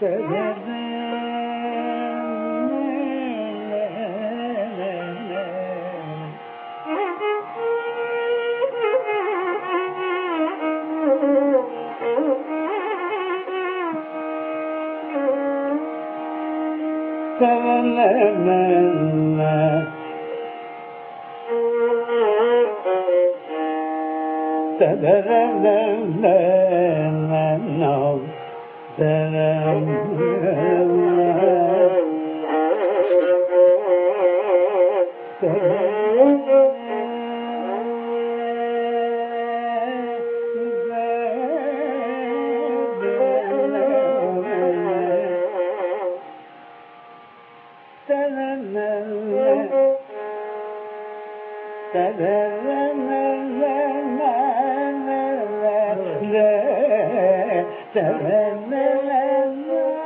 Yeah. seven men. Da da da da da da da da Seven, seven, seven.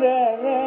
there.